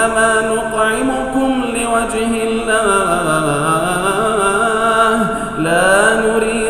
إنما نطعمكم لوجه الله. لا نريد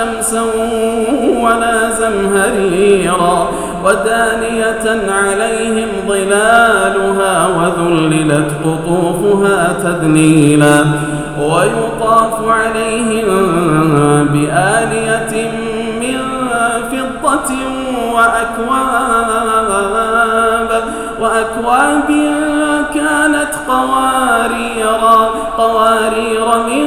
شمسا ولا زمهريرا ودانية عليهم ظلالها وذللت قطوفها تذليلا ويطاف عليهم بآلية من فضة وأكواب وأكواب كانت قواريرا قوارير من